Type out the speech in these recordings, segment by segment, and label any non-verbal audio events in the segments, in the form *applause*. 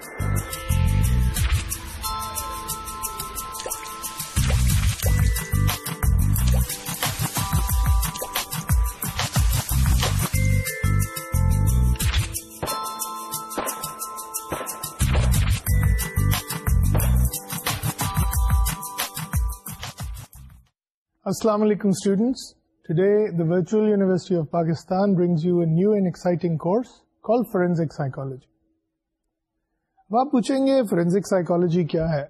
السلام علیکم students today the Virtual University of Pakistan brings you a new and exciting کو forensic psychology آپ پوچھیں گے فورینسک سائیکولوجی کیا ہے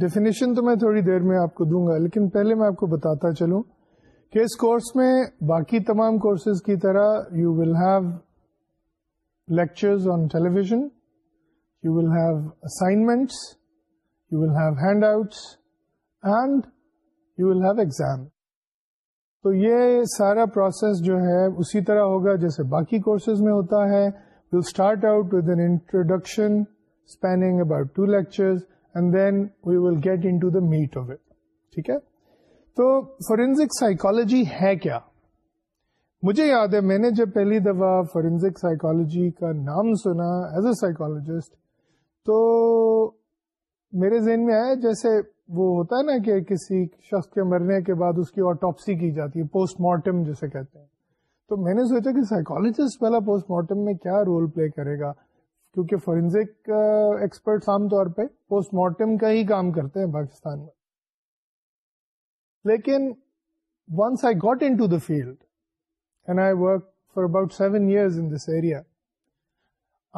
ڈیفینیشن تو میں تھوڑی دیر میں آپ کو دوں گا لیکن پہلے میں آپ کو بتاتا چلوں کہ اس کورس میں باقی تمام کورسز کی طرح you will have lectures on television you will have assignments you will have handouts and you will have exam تو یہ سارا پروسیس جو ہے اسی طرح ہوگا جیسے باقی کورسز میں ہوتا ہے without with an introduction to forensic psychology ہے کیا مجھے یاد ہے میں نے جب پہلی دفعہ فورینسک سائیکولوجی کا نام سنا ایز اے سائیکولوجسٹ تو میرے ذہن میں آیا جیسے وہ ہوتا ہے نا کہ کسی شخص کے مرنے کے بعد اس کی آٹوپسی کی جاتی ہے پوسٹ مارٹم جسے کہتے ہیں تو میں نے سوچا کہ سائیکالوجسٹ والا پوسٹ مارٹم میں کیا رول پلے کرے گا کیونکہ فورینزک فورینز uh, عام طور پہ پوسٹ مارٹم کا ہی کام کرتے ہیں پاکستان میں لیکن once I into the field and I work for about seven years in this area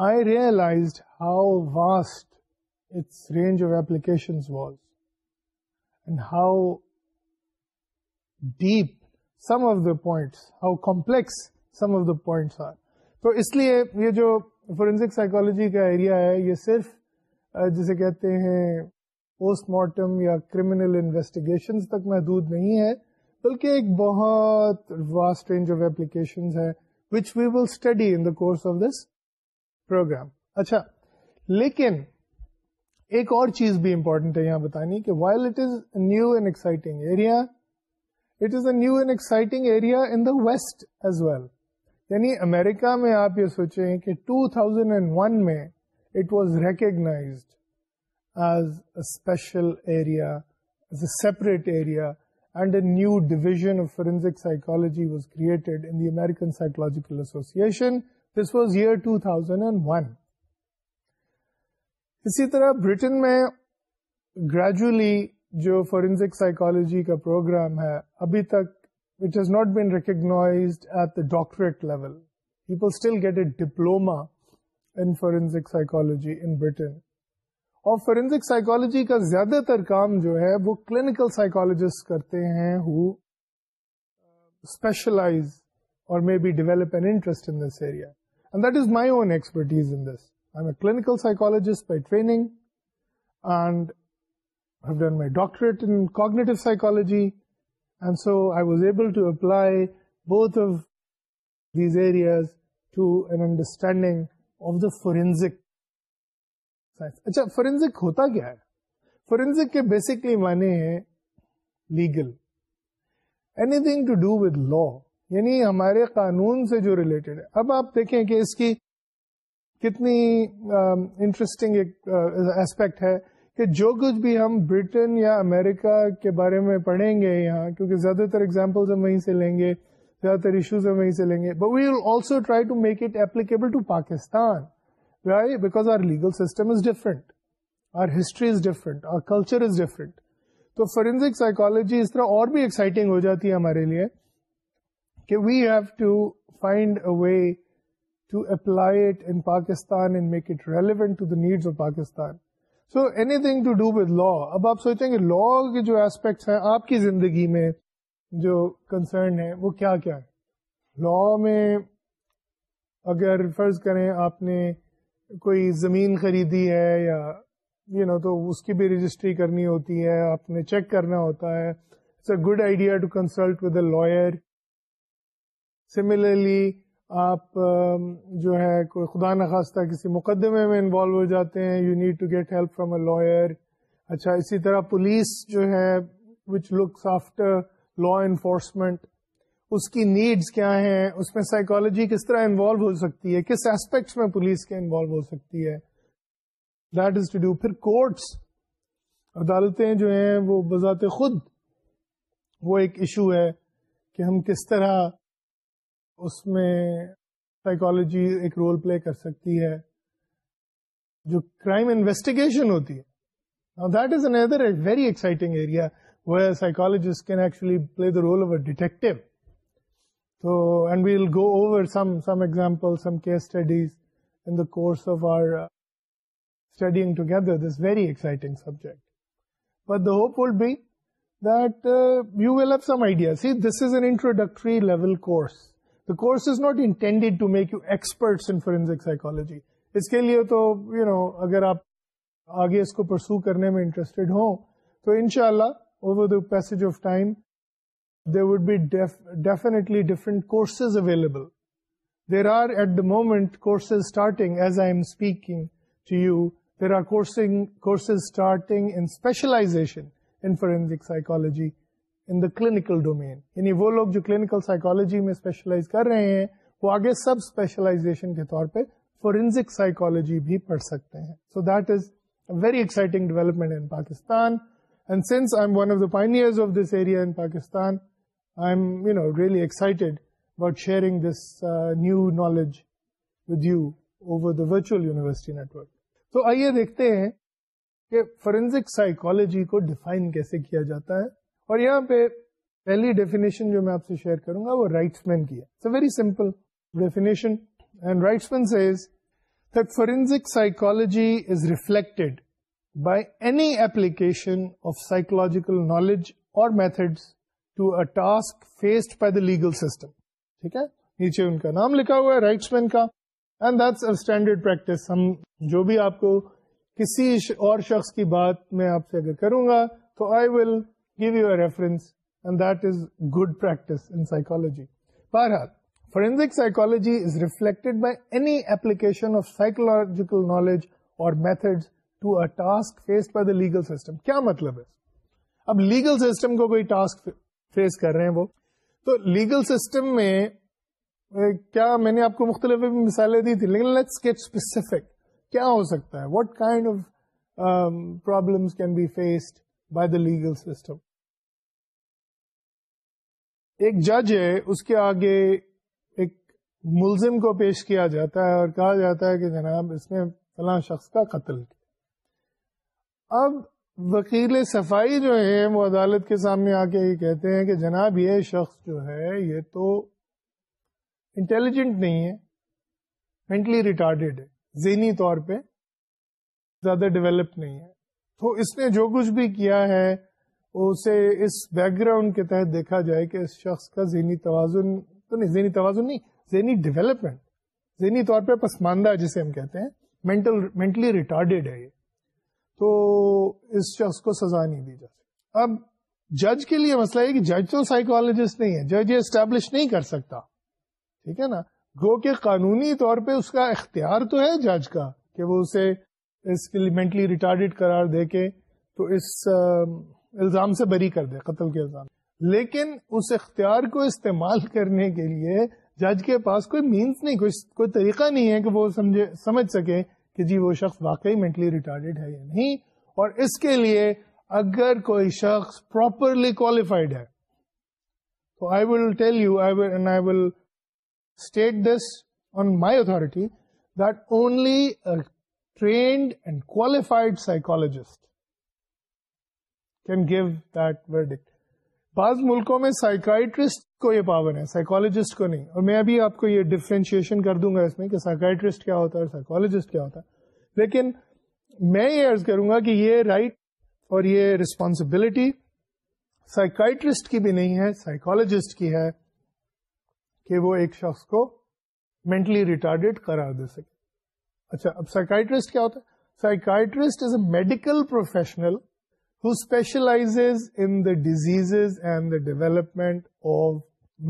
I realized how vast its range of application was and how deep some of the points how complex some of the points are تو اس لیے یہ جو forensic psychology کا area ہے یہ صرف جسے کہتے ہیں پوسٹ مارٹم یا کرمنل انویسٹیگیشن تک محدود نہیں ہے بلکہ ایک بہت واسٹ رینج آف اپلیکیشن ہے which we will study in the course of this program اچھا لیکن ایک اور چیز بھی امپورٹنٹ ہے یہاں بتانی کہ while it is new and exciting area it is a new and exciting area in the West as well یعنی امریکہ میں آپ یہ سوچیں کہ 2001 میں it was recognized as a special area as a separate area and a new division of forensic psychology was created in the American Psychological Association this was year 2001 اسی طرح Britain میں گریجولی جو فورسک سائیکالوجی کا programme ہے ابھی تک which has not been reached at the doctorate level people still get a diploma in in psychology Britain اور ڈپلوماجی سائیکالوجی کا زیادہ تر کام جو ہے وہ کلینکل سائیکالوجسٹ کرتے ہیں ہو اسپیشلائز اور may be develop an interest in in this this area and and that is my own expertise I am a clinical psychologist by training I've done my doctorate in cognitive psychology and so I was able to apply both of these areas to an understanding of the forensic science. Achha, forensic hota kya hai? Forensic ke basically maane hai legal. Anything to do with law. یعنی ہمارے قانون سے جو related ہے اب آپ دیکھیں کہ اس کی کتنی انٹرسٹنگ ایک ایسپیکٹ ہے کہ جو کچھ بھی ہم برٹن یا امریکہ کے بارے میں پڑھیں گے یہاں کیونکہ زیادہ تر ایگزامپل ہم وہیں سے لیں گے زیادہ تر ایشوز ہم وہیں سے لیں گے but we will also try to make it applicable to Pakistan because our legal system is different our history is different our culture is different تو فورینزک سائیکالوجی اس طرح اور بھی ایکسائٹنگ ہو جاتی ہے ہمارے لیے کہ we have to find a way to apply it in Pakistan and make it relevant to the needs of Pakistan so anything to do with law اب آپ سوچتے ہیں لا کے جو ایسپیکٹس ہیں آپ کی زندگی میں جو کنسرن ہے وہ کیا کیا ہے لا میں اگر فرض کریں آپ نے کوئی زمین خریدی ہے یا یو you نو know, تو اس کی بھی رجسٹری کرنی ہوتی ہے آپ نے چیک کرنا ہوتا ہے it's a good idea to consult with a lawyer similarly آپ جو ہے کوئی خدا نخواستہ کسی مقدمے میں انوالو ہو جاتے ہیں you need to get help from a lawyer اچھا اسی طرح پولیس جو ہے which looks after law enforcement اس کی نیڈس کیا ہیں اس میں سائیکالوجی کس طرح انوالو ہو سکتی ہے کس ایسپیکٹس میں پولیس کے انوالو ہو سکتی ہے دیٹ از ٹو ڈو پھر کورٹس عدالتیں جو ہیں وہ بذات خود وہ ایک ایشو ہے کہ ہم کس طرح اس میں سائیکالوجی ایک رول پلے کر سکتی ہے جو کرائم انویسٹیگیشن ہوتی ہے uh, studying some this of our studying But very exciting subject but the hope you will you will some idea see this is an level course. Course is not intended to make you experts in forensic psychology اس کے لیے تو you نو اگر آپ آگے اس کو پرسو کرنے میں انٹرسٹیڈ ہوں تو ان شاء اللہ over the piece of time they would be definitely different courses available there are at the moment courses starting as I am speaking to you there courses starting in in specialization forensic psychology in the clinical domain یعنی وہ لوگ جو clinical psychology میں specialise کر رہے ہیں وہ آگے سب اسپیشلائزیشن کے طور پہ فورینزک سائیکالوجی بھی پڑھ سکتے ہیں so that is very exciting development in in Pakistan Pakistan and since I I am am one of of the this area you know really excited تو آئیے دیکھتے ہیں کہ فورینزک سائیکالوجی کو ڈیفائن کیسے کیا جاتا ہے اور یہاں پہ پہلی ڈیفینیشن جو میں آپ سے شیئر کروں گا وہ رائٹس مین کی ہے very simple definition and Wrightsman says that forensic psychology is reflected by any application of psychological knowledge اور method to a task faced by the legal system ٹھیک ہے نیچے ان کا نام لکھا ہوا ہے رائٹس مین کا اینڈ دیٹس اسٹینڈرڈ پریکٹس ہم جو بھی آپ کو کسی اور شخص کی بات میں آپ سے اگر کروں گا تو I will reference and that is good practice بہرحال اب لیگل کو کیا میں نے آپ کو مختلف مثالیں دی تھی لیکن کیا ہو سکتا ہے what kind of problem can be faced by the legal system ایک جج ہے اس کے آگے ایک ملزم کو پیش کیا جاتا ہے اور کہا جاتا ہے کہ جناب اس نے فلاں شخص کا قتل کیا اب وکیل صفائی جو ہے وہ عدالت کے سامنے آ کے یہ کہتے ہیں کہ جناب یہ شخص جو ہے یہ تو انٹیلیجنٹ نہیں ہے مینٹلی ریٹارڈیڈ ہے ذہنی طور پہ زیادہ ڈیولپ نہیں ہے تو اس نے جو کچھ بھی کیا ہے اسے اس بیک گراؤنڈ کے تحت دیکھا جائے کہ اس شخص کا ذہنی توازن تو نہیں ذہنی توازن نہیں ذہنی ڈیولپمنٹ ذہنی طور پہ پسماندہ جسے ہم کہتے ہیں مینٹل مینٹلی ریٹارڈیڈ ہے یہ تو اس شخص کو سزا نہیں دی جائے اب جج کے لیے مسئلہ ہے کہ جج تو سائیکولوجسٹ نہیں ہے جج یہ اسٹیبلش نہیں کر سکتا ٹھیک ہے نا گو کہ قانونی طور پہ اس کا اختیار تو ہے جج کا کہ وہ اسے اس کے لیے مینٹلی ریٹارڈیڈ قرار دے کے تو اس الزام سے بری کر دے قتل کے الزام لیکن اس اختیار کو استعمال کرنے کے لیے جج کے پاس کوئی مینس نہیں کوئی کوئی طریقہ نہیں ہے کہ وہ سمجھے سمجھ سکے کہ جی وہ شخص واقعی مینٹلی ریٹارڈیڈ ہے یا نہیں اور اس کے لیے اگر کوئی شخص پراپرلی کوالیفائڈ ہے تو I will tell you I will and I will state this on my authority that only trained and qualified psychologist can give that verdict بعض ملکوں میں سائیکائٹرسٹ کو یہ پاور ہے سائیکولوجسٹ کو نہیں اور میں ابھی آپ کو یہ ڈفرینشیشن کر دوں گا اس میں کہ سائیکائٹرسٹ کیا ہوتا ہے سائیکولوجسٹ کیا ہوتا ہے لیکن میں یہ عرض کروں گا کہ یہ رائٹ right اور یہ ریسپانسبلٹی سائیکائٹرسٹ کی بھی نہیں ہے کی ہے کہ وہ ایک شخص کو مینٹلی ریٹارڈیڈ قرار دے سکے اچھا اب سائیکائٹرسٹ کیا ہوتا ہے psychiatrist is a medical professional specialize in the disease and development of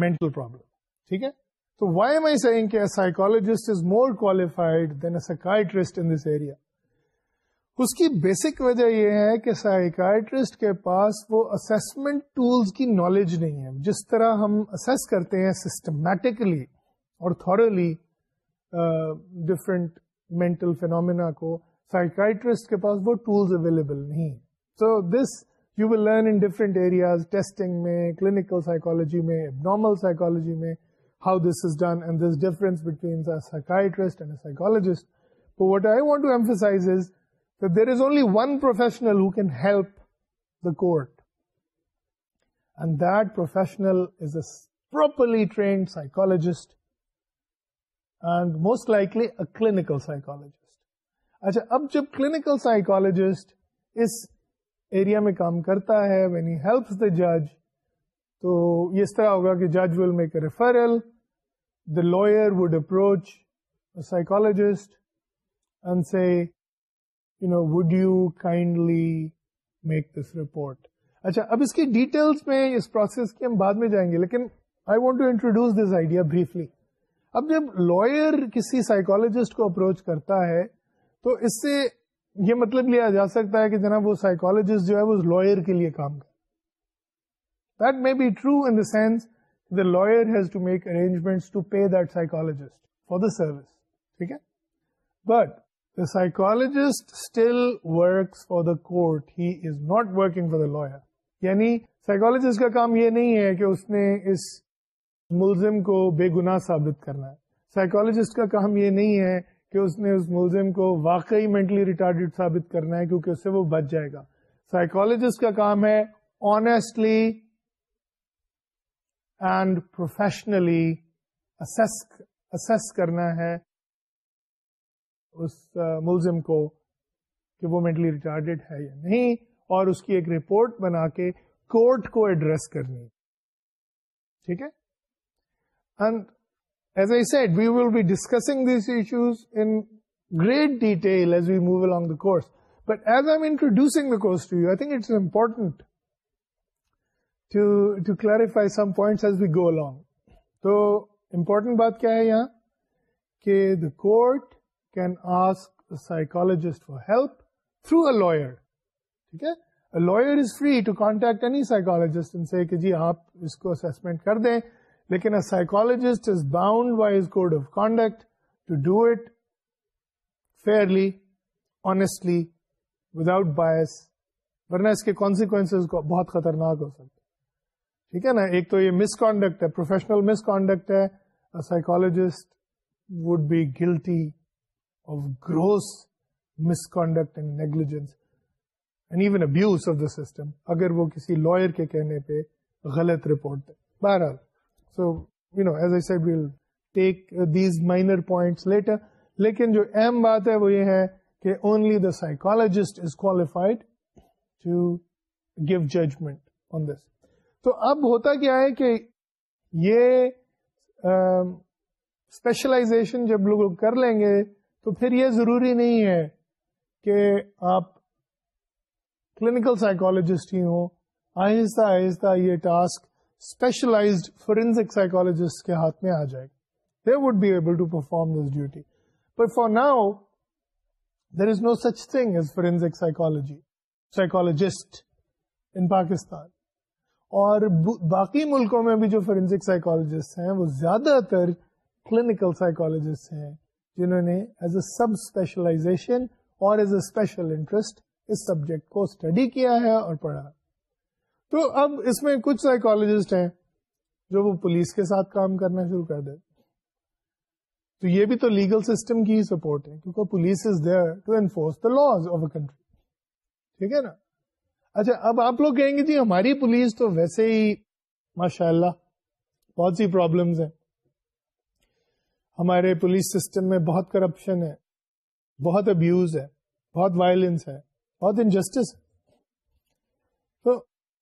mental problem ٹھیک ہے تو وائی ایم آئی کہ psychologist is more qualified than a psychiatrist in this area اس کی بیسک وجہ یہ ہے کہ سائیکٹرسٹ کے پاس وہ اسسمنٹ ٹولز کی نالج نہیں ہے جس طرح ہم اسس کرتے ہیں سسٹمیٹکلی اور تھورلی ڈفرینٹ مینٹل فینومینا کو سائیکٹرسٹ کے پاس وہ ٹولز اویلیبل نہیں so this you will learn in different areas testing میں کلینکلوجی میں how this Dand this difference only one professionalist and most likely clinical psychologist اچھا اب جب کلینکل سائیکالوجیسٹ اس ایریا میں کام کرتا ہے وین ہی ہیلپس دا جج تو یہ اس طرح ہوگا کہ جج will make a referral the lawyer would approach and you you know would kindly make this report اچھا اب اس کی ڈیٹیلس میں اس پروسیس کی ہم بعد میں جائیں گے لیکن I want to introduce this idea briefly اب جب لوئر کسی سائیکالوجسٹ کو اپروچ کرتا ہے تو اس سے یہ مطلب لیا جا سکتا ہے کہ جناب وہ سائیکولوجسٹ جو ہے وہ لوئر کے لیے کام کر may be true in the sense the lawyer has to to make pay that psychologist for the service ٹھیک ہے but the psychologist still works for the court he is not working for the lawyer یعنی psychologist کا کام یہ نہیں ہے کہ اس نے اس ملزم کو بے گناہ ثابت کرنا ہے سائیکولوجسٹ کا کام یہ نہیں ہے کہ اس نے اس ملزم کو واقعی مینٹلی ریٹارڈیڈ ثابت کرنا ہے کیونکہ اس سے وہ بچ جائے گا سائیکولوجسٹ کا کام ہے آنےسٹلی اینڈ پروفیشنلی اسس کرنا ہے اس ملزم کو کہ وہ مینٹلی ریٹارڈیڈ ہے یا نہیں اور اس کی ایک رپورٹ بنا کے کورٹ کو ایڈریس کرنی ٹھیک ہے گوانگ تو امپورٹنٹ بات کیا ہے یہاں کہ the court can ask psychologist for help through a lawyer ٹھیک ہے lawyer is free to contact any psychologist ان سے کہ جی آپ اس کو دیں لیکن a is bound by code of conduct to do it fairly honestly without bias ورنہ اس کے کانسیکوینس کو بہت خطرناک ہو سکتے ٹھیک ہے نا ایک تو یہ مس کانڈکٹ ہے پروفیشنل مس کانڈکٹ ہے psychologist would be guilty of gross misconduct and negligence and even abuse of the system اگر وہ کسی لائر کے کہنے پہ غلط رپورٹ دے بہر so you know as I sell take these minor points later لیکن جو اہم بات ہے وہ یہ ہے کہ only the psychologist is qualified to give judgment on this تو اب ہوتا کیا ہے کہ یہ اسپیشلائزیشن جب لوگ کر لیں گے تو پھر یہ ضروری نہیں ہے کہ آپ کلینکل سائیکولوجسٹ ہی ہوں آہستہ آہستہ یہ ٹاسک specialized forensic psychologists کے ہاتھ میں آ جائے گا they would be able to perform this duty but for now there is no such thing is forensic psychology psychologist in Pakistan اور باقی ملکوں میں بھی جو فورینسک سائیکولوجسٹ ہیں وہ زیادہ تر کلینکل سائیکولوجسٹ ہیں جنہوں نے ایز اے سب اسپیشلائزیشن اور ایز اے اسپیشل انٹرسٹ اس سبجیکٹ کو اسٹڈی کیا ہے اور پڑھا ہے تو اب اس میں کچھ سائیکولوجسٹ ہیں جو وہ پولیس کے ساتھ کام کرنا شروع کر دے تو یہ بھی تو لیگل سسٹم کی ہی سپورٹ ہے کیونکہ police is there to enforce the of a country ٹھیک ہے نا اچھا اب آپ لوگ کہیں گے جی ہماری پولیس تو ویسے ہی ماشاء اللہ بہت سی پرابلمس ہیں ہمارے پولیس سسٹم میں بہت کرپشن ہے بہت ابیوز ہے بہت وائلنس ہے بہت انجسٹس ہے تو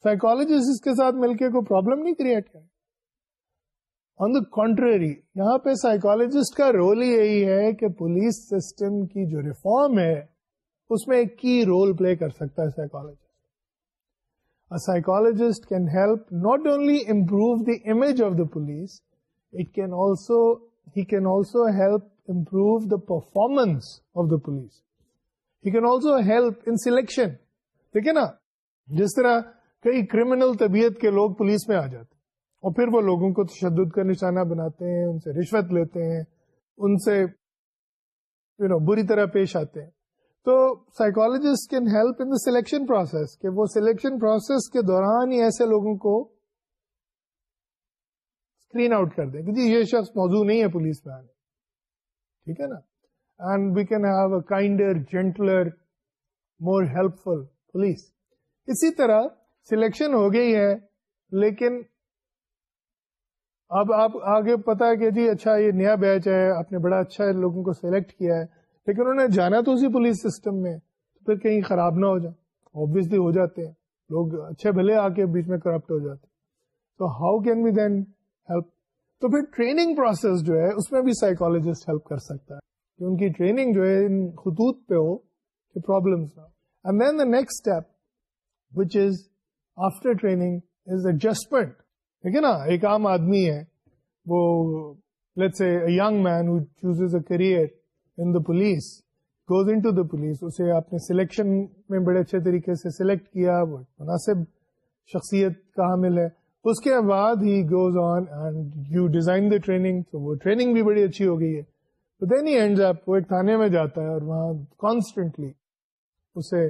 سائیکولوجسٹ اس کے ساتھ مل کے کوئی پرابلم نہیں کریٹ کر آن دا کانٹری یہاں پہ سائیکولوجسٹ کا رول یہی ہے کہ پولیس سسٹم کی جو ریفارم ہے اس میں ایک کی رول پلے کر سکتا ہے psychologist psychologist can help not only improve the image of the police it can also he can also help improve the performance of the police he can also help in selection ٹھیک ہے نا جس طرح کئی criminal طبیعت کے لوگ police میں آ جاتے ہیں اور پھر وہ لوگوں کو تشدد کا نشانہ بناتے ہیں ان سے رشوت لیتے ہیں ان سے یو you نو know, بری طرح پیش آتے ہیں تو psychologist can help in the selection process کہ وہ سلیکشن پروسیس کے دوران ہی ایسے لوگوں کو اسکرین آؤٹ کر دیں کہ جی یہ شخص موضوع نہیں ہے پولیس میں آنے ٹھیک ہے نا and we can have a kinder gentler more helpful police اسی طرح سلیکشن ہو گئی ہے لیکن اب آپ آگے پتا ہے کہ جی اچھا یہ نیا بیچ ہے آپ نے بڑا اچھا لوگوں کو سلیکٹ کیا ہے لیکن انہوں نے جانا تو اسی پولیس سسٹم میں پھر کہیں خراب نہ ہو جائے آبیسلی ہو جاتے ہیں لوگ اچھے بھلے آ کے بیچ میں کرپٹ ہو جاتے ہیں تو how can be then help تو پھر ٹریننگ پروسیس جو ہے اس میں بھی سائیکولوجسٹ ہیلپ کر سکتا ہے کہ ان کی ٹریننگ جو ہے ان خطوط پہ ہو کہ پرابلمس نہ and then the next step which is after training is adjustment ٹھیک ہے ہے نا ایک عام آدمی وہ young man a career in in the the police police goes to اسے آپ نے سلیکشن میں بڑے اچھے طریقے سے سلیکٹ کیا مناسب شخصیت کا حامل ہے اس کے بعد he goes on and you design the training training تو وہ بھی بڑی اچھی ہو گئی ہے تو دین ہی اینڈز وہ ایک تھانے میں جاتا ہے اور وہاں کانسٹنٹلی اسے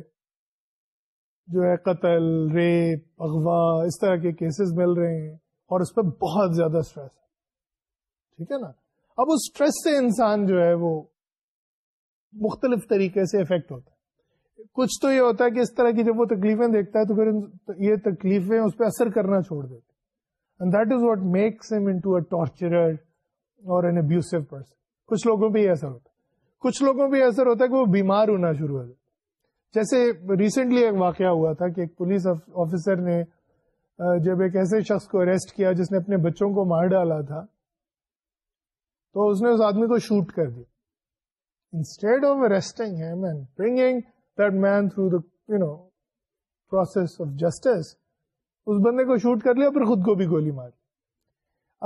جو ہے قتل ریپ اغوا اس طرح کے کیسز مل رہے ہیں اور اس پہ بہت زیادہ اسٹریس ہے ٹھیک ہے نا اب اس اسٹریس سے انسان جو ہے وہ مختلف طریقے سے افیکٹ ہوتا ہے کچھ تو یہ ہوتا ہے کہ اس طرح کی جب وہ تکلیفیں دیکھتا ہے تو پھر یہ تکلیفیں اس پہ اثر کرنا چھوڑ دیتے پرسن کچھ لوگوں پہ یہ اثر ہوتا ہے کچھ لوگوں پہ اثر ہوتا ہے کہ وہ بیمار ہونا شروع ہو جاتا جیسے ریسنٹلی ایک واقعہ ہوا تھا کہ ایک پولیس آفیسر نے جب ایک ایسے شخص کو اریسٹ کیا جس نے اپنے بچوں کو مار ڈالا تھا تو اس نے اس آدمی کو شوٹ کر instead of arresting man through the you know process of justice اس بندے کو شوٹ کر لیا پھر خود کو بھی گولی مار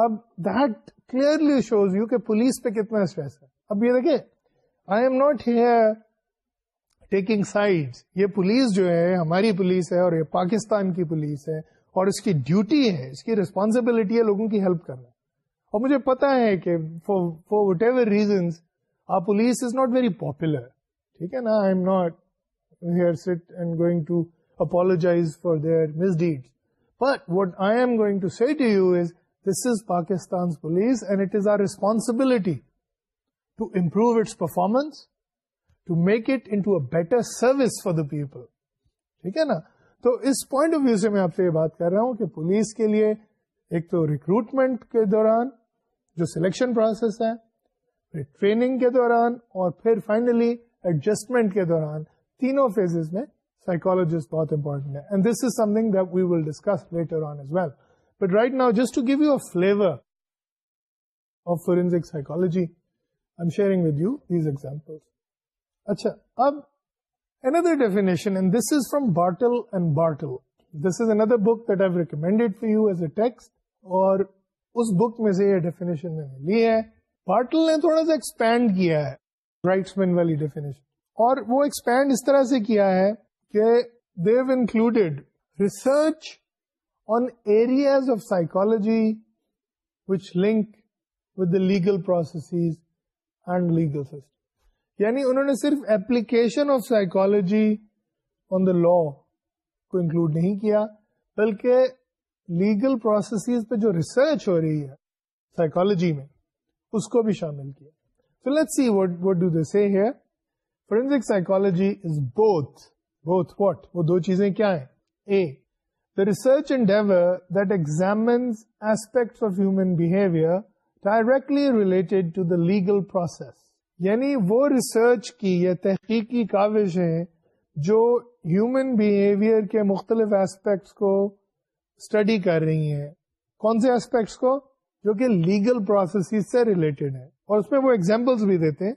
اب دیٹ کلیئرلی شوز یو کہ پولیس پہ کتنا اسٹریس ہے اب یہ دیکھیں I am not here taking side یہ پولیس جو ہے ہماری پولیس ہے اور یہ پاکستان کی پولیس ہے اور اس کی ڈیوٹی ہے اس کی ریسپانسبلٹی ہے لوگوں کی ہیلپ کرنا اور مجھے پتا ہے کہ for whatever reasons police is not very popular ٹھیک ہے نا I am not here sit and going to apologise for their misdeed but what I am going to to see you is this is Pakistan police and it is our responsibility to improve its performance to make it into a better service for the people ٹھیک ہے نا تو اس point of view سے میں آپ سے یہ بات کر رہا ہوں کہ پولیس کے لیے ایک تو ریکروٹمنٹ کے دوران جو سلیکشن پروسیس ہے ٹریننگ کے دوران اور پھر فائنلی ایڈجسٹمنٹ کے دوران تینوں فیزز میں سائیکولوجسٹ بہت امپورٹنٹ ہے and this is something that we will discuss later on as well but right now just to give you a flavour of forensic psychology I am sharing with you these examples اچھا اب another definition and this is from Bartle and Bartle this is another book that I've recommended for you as a text اور اس book میں سے یہ definition میں نے لی ہے بارٹل نے تھوڑا سا ایکسپینڈ کیا ہے رائٹس مین والی ڈیفینیشن اور وہ ایکسپینڈ اس طرح سے کیا ہے کہ they've included research on areas of psychology which link with the legal processes and legal system یعنی انہوں نے صرف application of psychology on the law کو انکلوڈ نہیں کیا بلکہ لیگل پروسیسز پہ جو ریسرچ ہو رہی ہے سائکالوجی میں اس کو بھی شامل کیا so let see what what do they here forensic psychology is both both what وہ دو چیزیں کیا ہیں a the research that aspects of human behaviour directly related to the legal process یعنی وہ ریسرچ کی یا تحقیقی کاوش ہیں جو ہیومن بیہیویئر کے مختلف ایسپیکٹس کو اسٹڈی کر رہی ہیں کون سے ایسپیکٹس کو جو کہ لیگل پروسیس سے ریلیٹڈ ہے اور اس میں وہ ایگزامپلس بھی دیتے ہیں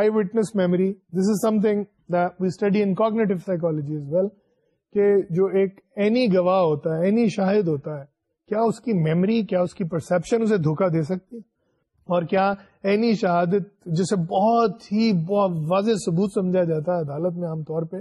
eyewitness memory this is something we study in cognitive psychology as well کہ جو ایک اینی گواہ ہوتا ہے اینی شاہد ہوتا ہے کیا اس کی میموری کیا اس کی پرسپشن اسے دھوکا دے سکتی ہے اور کیا شہادت جسے بہت ہی بہت واضح ثبوت سمجھا جاتا ہے عدالت میں عام طور پہ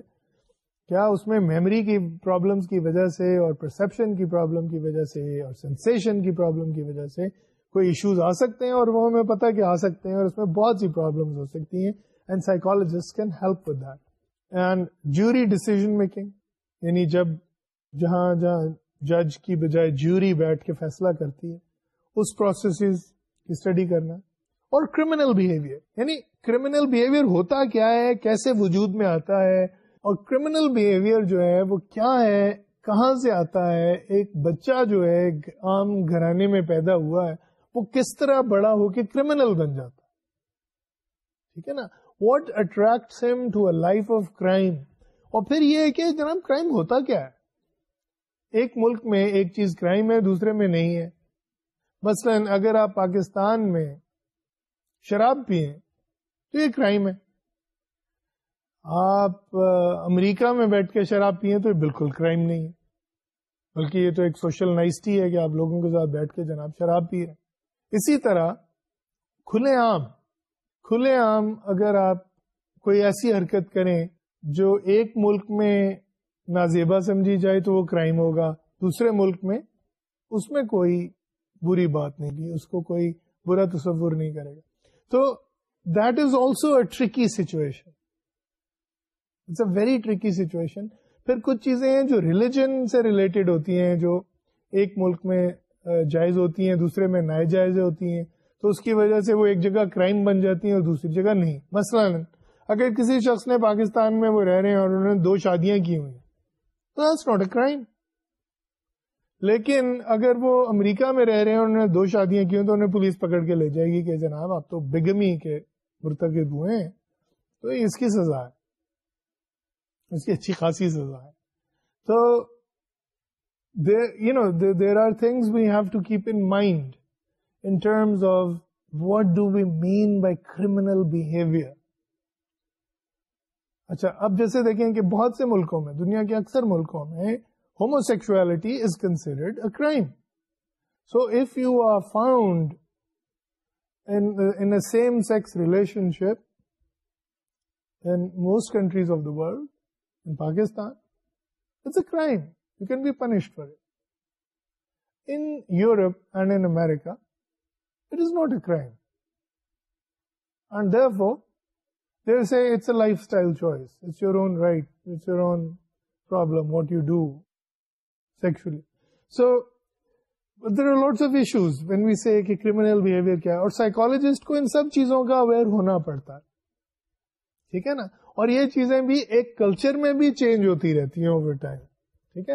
کیا اس میں میموری کی پرابلمس کی وجہ سے اور پرسپشن کی پرابلم کی وجہ سے اور سینسیشن کی پرابلم کی وجہ سے کوئی ایشوز آ سکتے ہیں اور وہ ہمیں پتہ کہ آ سکتے ہیں اور اس میں بہت سی پرابلمز ہو سکتی ہیں and and can help with that making یعنی جب جہاں جہاں جج کی بجائے جیوری بیٹھ کے فیصلہ کرتی ہے اس پروسیسز اسٹڈی کرنا اور کریمنل بہیویئر یعنی کریمنل بہیویئر ہوتا کیا ہے کیسے وجود میں آتا ہے اور کرمنل بہیویئر جو ہے وہ کیا ہے کہاں سے آتا ہے ایک بچہ جو ہے عام گھرانے میں پیدا ہوا ہے وہ کس طرح بڑا ہو کے کرمینل بن جاتا ٹھیک ہے نا واٹ اٹریکٹ آف کرائم اور پھر یہ ہے کہ جناب کرائم ہوتا کیا ہے ایک ملک میں ایک چیز کرائم ہے دوسرے میں نہیں ہے مثلا اگر آپ پاکستان میں شراب پیے تو یہ کرائم ہے آپ امریکہ میں بیٹھ کے شراب پیئیں تو یہ بالکل کرائم نہیں ہے بلکہ یہ تو ایک سوشل نائسٹی ہے کہ آپ لوگوں کے ساتھ بیٹھ کے جناب شراب پی رہے اسی طرح کھلے عام کھلے عام اگر آپ کوئی ایسی حرکت کریں جو ایک ملک میں نازیبا سمجھی جائے تو وہ کرائم ہوگا دوسرے ملک میں اس میں کوئی بری بات نہیں کی اس کو کوئی برا تصور نہیں کرے گا تو that is also a tricky situation it's a very tricky situation پھر کچھ چیزیں ہیں جو ریلیجن سے ریلیٹڈ ہوتی ہیں جو ایک ملک میں جائز ہوتی ہیں دوسرے میں نئے جائز ہوتی ہیں تو اس کی وجہ سے وہ ایک جگہ کرائم بن جاتی ہیں اور دوسری جگہ نہیں مثلا اگر کسی شخص نے پاکستان میں وہ رہ رہے ہیں اور انہوں نے دو شادیاں کی ہوئی تو ناٹ اے کرائم لیکن اگر وہ امریکہ میں رہ رہے ہیں انہوں نے دو شادیاں کی تو انہیں پولیس پکڑ کے لے جائے گی کہ جناب آپ تو بگمی کے مرتکب ہوئے ہیں تو اس کی سزا ہے اس کی اچھی خاصی سزا ہے تو you know there are things we have to keep in mind in terms of what do we mean by criminal behaviour اچھا اب جیسے دیکھیں کہ بہت سے ملکوں میں دنیا کے اکثر ملکوں میں homosexuality is considered a crime. So if you are found in a same-sex relationship in most countries of the world, in Pakistan, it's a crime. You can be punished for it. In Europe and in America, it is not a crime. And therefore, they'll say it's a lifestyle choice. It's your own right. It's your own problem, what you do. Sexually so lots behaviour کیا ہے اور کو ان سب چیزوں کا aware ہونا پڑتا ہے ٹھیک ہے نا اور یہ چیزیں بھی ایک کلچر میں بھی چینج ہوتی رہتی ہیں ٹھیک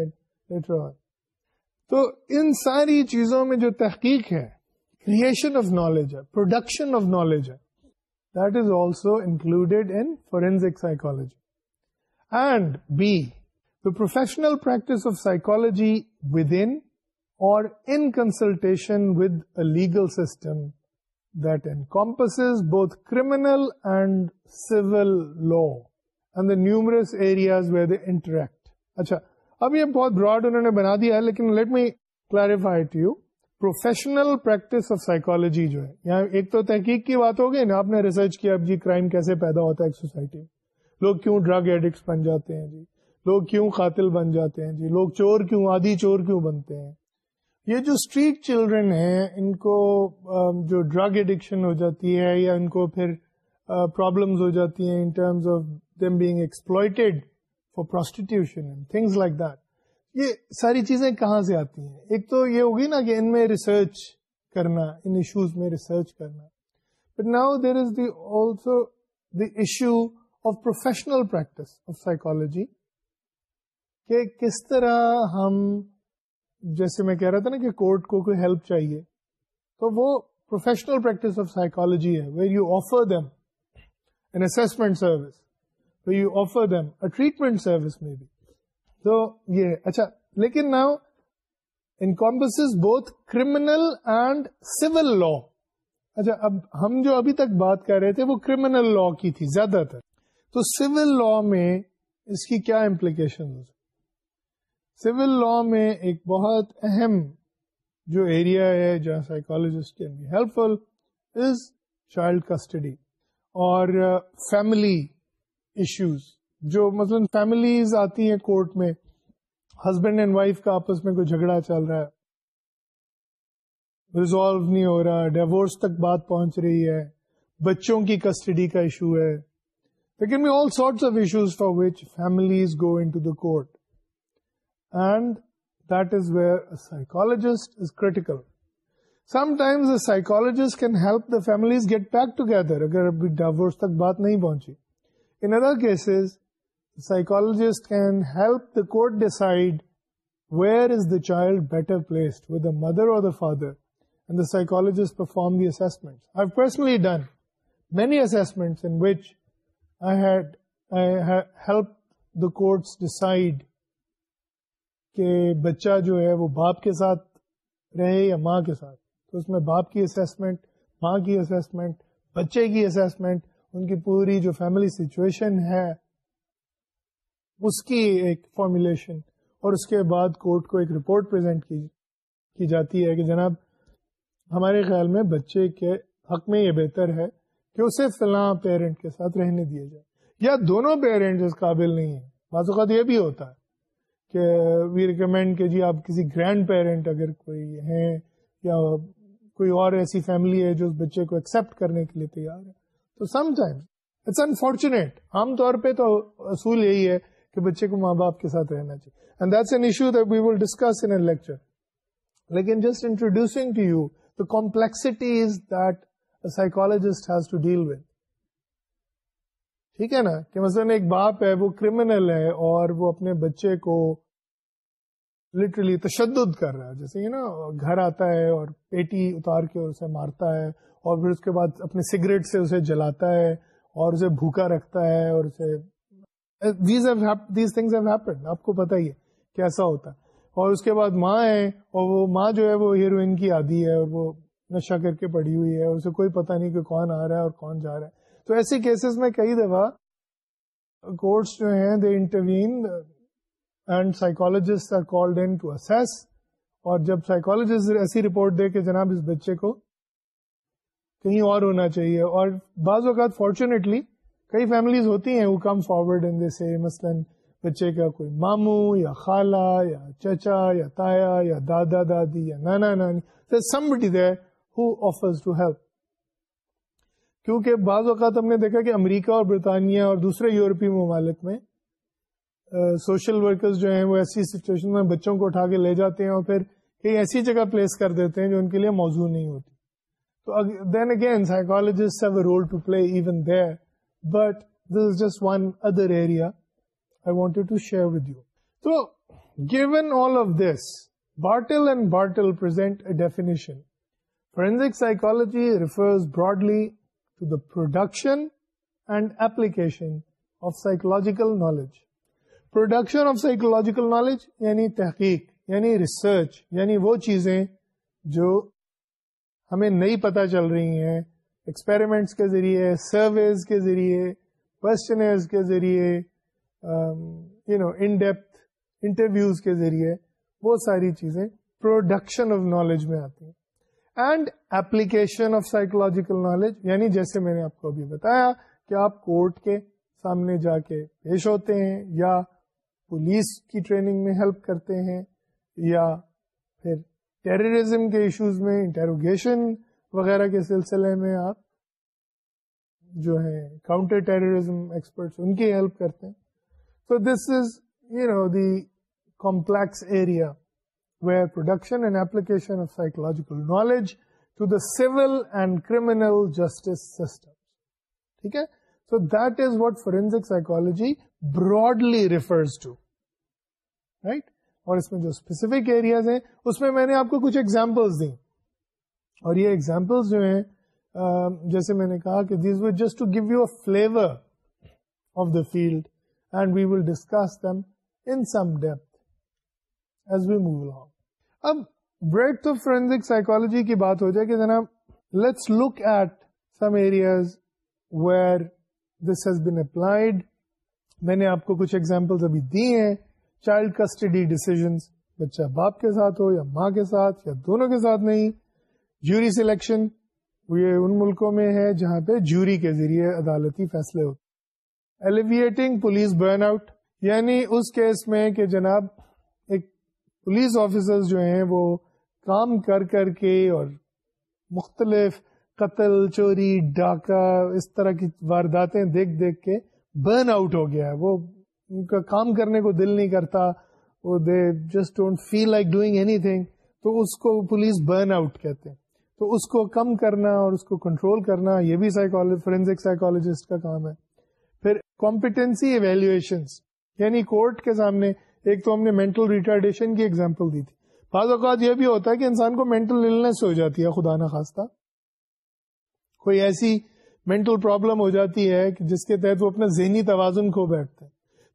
ہے تو ان ساری چیزوں میں جو تحقیق ہے کریشن آف نالج ہے ہے that is also included in forensic psychology professional practice of psychology with in اور ان کنسلٹیشن ودل سمٹ اینڈ کو new areas we the interact اچھا اب یہ بہت براڈوں نے بنا دیا ہے لیکن let me to you professional practice of psychology جو ہے یہاں ایک تو تحقیق کی بات ہوگی نا آپ نے ریسرچ کیا اب جی کرائم کیسے پیدا ہوتا ہے ایک سوسائٹی میں لوگ کیوں ڈرگ ایڈکٹس بن جاتے ہیں جی لوگ کیوں قاتل بن جاتے ہیں جی لوگ چور کیوں آدھی چور کیوں بنتے ہیں یہ جو اسٹریٹ چلڈرن ہیں ان کو جو ڈرگ ایڈکشن ہو جاتی ہے یا ان کو پھر ہو جاتی ہیں in terms of being exploited for prostitution things like that یہ ساری چیزیں کہاں سے آتی ہیں ایک تو یہ ہوگی نا کہ ان میں ریسرچ کرنا ان ایشوز میں ریسرچ کرنا but now there is the also the issue of professional practice of psychology کہ کس طرح ہم جیسے میں کہہ رہا تھا نا کہ کورٹ کو کوئی ہیلپ چاہیے تو وہ پروفیشنل پریکٹس آف سائیکالوجی ہے we you offer them a treatment service میں بھی تو یہ اچھا لیکن now ناپس both criminal and civil law اچھا اب ہم جو ابھی تک بات کر رہے تھے وہ کریمنل لا کی تھی زیادہ تر تو سول لا میں اس کی کیا امپلیکیشن ہو سکتی سول لا میں ایک بہت اہم جو ایریا ہے جہاں can be helpful is child custody اور فیملی ایشوز جو مثلاً فیملیز آتی ہیں کورٹ میں ہسبینڈ اینڈ وائف کا آپس میں کوئی جھگڑا چل رہا ہے ریزالو نہیں ہو رہا ڈیوس تک بات پہنچ رہی ہے بچوں کی کسٹڈی کا ایشو ہے جسٹ کر سائکالز گیٹ بیک ٹوگیدر اگر ڈائورس تک بات نہیں پہنچیز psychologist can help the court decide where is the child better place with the mother اور ہیلپ دا کورٹس ڈسائڈ کہ بچہ جو ہے وہ باپ کے ساتھ رہے یا ماں کے ساتھ تو اس میں باپ کی اسیسمنٹ ماں کی اسیسمنٹ بچے کی اسیسمنٹ ان کی پوری جو فیملی سچویشن ہے اس کی ایک فارمولیشن اور اس کے بعد کورٹ کو ایک رپورٹ پرزینٹ کی جاتی ہے کہ جناب ہمارے خیال میں بچے کے حق میں یہ بہتر ہے کہ اسے فلاں پیرنٹ کے ساتھ رہنے دیا جائے یا دونوں پیرنٹ اس قابل نہیں ہیں بعض اوقات یہ بھی ہوتا ہے کہ وی ریکمینڈ کہ جی آپ کسی گرینڈ پیرنٹ اگر کوئی ہیں یا کوئی اور ایسی فیملی ہے جو اس بچے کو ایکسیپٹ کرنے کے لیے تیار ہے تو سم ٹائم اٹس انفارچونیٹ عام طور پہ تو اصول یہی ہے کہ بچے کو ماں باپ کے ساتھ رہنا چاہیے لیکن just introducing to you the complexities that psychologist has to deal with ٹھیک ہے نا کہ مثلا ایک باپ ہے وہ کریمنل ہے اور وہ اپنے بچے کو لٹرلی تشدد کر رہا ہے جیسے یہ نا گھر آتا ہے اور پیٹی اتار کے اسے مارتا ہے اور پھر اس کے بعد اپنے سگریٹ سے اسے جلاتا ہے اور اسے بھوکا رکھتا ہے اور اسے these these things have happen آپ کو پتا ہی ہے کیسا ہوتا ہے اور اس کے بعد ماں ہے اور وہ ماں جو ہے وہ ہیروئن کی عادی ہے اور وہ نشہ کر کے پڑی ہوئی ہے اسے کوئی پتہ نہیں کہ کون آ رہا ہے اور کون جا رہا ہے تو ایسی کیسز میں کئی دفعہ کورٹس جو ہیں they intervene and psychologist are to assess اور جب سائیکولوجسٹ ایسی رپورٹ دے کہ جناب اس بچے کو کہیں اور ہونا چاہیے اور بعض اوقات فارچونیٹلی کئی فیملیز ہوتی ہیں وہ کم فارورڈ ان جیسے مثلاً بچے کا کوئی ماموں یا خالہ یا چچا یا تایا یا دادا دادی یا نانا نانی some summit there who offers to help کیونکہ بعض اوقات ہم نے دیکھا کہ امریکہ اور برطانیہ اور دوسرے یورپی ممالک میں سوشل uh, ورکرز جو ہیں وہ ایسی سچویشن میں بچوں کو اٹھا کے لے جاتے ہیں اور پھر کئی ایسی جگہ پلیس کر دیتے ہیں جو ان کے لیے موزوں نہیں ہوتی تو then again have a role to play even there but this is just one other area I wanted to share with you تو given all of this Bartol and Bartol present a definition forensic psychology refers broadly to the production and application of psychological knowledge production of psychological knowledge یعنی تحقیق یعنی research یعنی وہ چیزیں جو ہمیں نئی پتہ چل رہی ہیں ایکسپیریمنٹس کے ذریعے سرویز کے ذریعے کوشچنرز کے ذریعے انٹرویوز کے ذریعے وہ ساری چیزیں پروڈکشن آف نالج میں آتی ہیں and application of psychological knowledge یعنی جیسے میں نے آپ کو ابھی بتایا کہ آپ کورٹ کے سامنے جا کے پیش ہوتے ہیں یا پولیس کی ٹریننگ میں ہیلپ کرتے ہیں یا پھر ٹیررزم کے ایشوز میں انٹروگیشن وغیرہ کے سلسلے میں آپ جو ہے کاؤنٹر ٹیررزم ایکسپرٹس ان کی ہیلپ کرتے ہیں so this is you know the complex area where production and application of psychological knowledge to the civil and criminal justice system ٹھیک ہے so that is what forensic psychology broadly refers to right اور اس میں جو specific areas ہیں اس میں میں نے آپ کو کچھ ایگزامپلس دیں اور یہ ایگزامپلس جو ہیں جیسے میں نے کہا کہ this just to give you a flavour of the field and we will discuss them in depth as we move ل اب بریڈ آف فورینز سائیکولوجی کی بات ہو جائے کہ جناب let's look at some areas where this has been applied میں نے آپ کو کچھ ایگزامپل ابھی دی ہیں چائلڈ کسٹڈی ڈس بچہ باپ کے ساتھ ہو یا ماں کے ساتھ یا دونوں کے ساتھ نہیں جیوری سلیکشن یہ ان ملکوں میں ہے جہاں پہ جیوری کے ذریعے عدالتی فیصلے ہوتے ایلیویٹنگ پولیس برن آؤٹ یعنی اس کیس میں کہ جناب پولیس آفیسر جو ہیں وہ کام کر کر کے اور مختلف قتل چوری ڈاکہ اس طرح کی وارداتیں دیکھ دیکھ کے برن آؤٹ ہو گیا ہے وہ ان کا کام کرنے کو دل نہیں کرتا وہ they just don't feel like doing any thing تو اس کو پولیس برن آؤٹ کہتے ہیں تو اس کو کم کرنا اور اس کو کنٹرول کرنا یہ بھی سائیکولو فورینسک سائیکولوجسٹ کا کام ہے پھر کمپیٹنسی ایویلویشن یعنی کورٹ کے سامنے ایک تو ہم نے مینٹل ریٹارڈیشن کی ایگزامپل دی تھی بعض اوقات یہ بھی ہوتا ہے کہ انسان کو مینٹل النس ہو جاتی ہے خاص طور کوئی ایسی مینٹل پرابلم ہو جاتی ہے جس کے تحت وہ اپنا ذہنی توازن کھو بیٹھتا ہے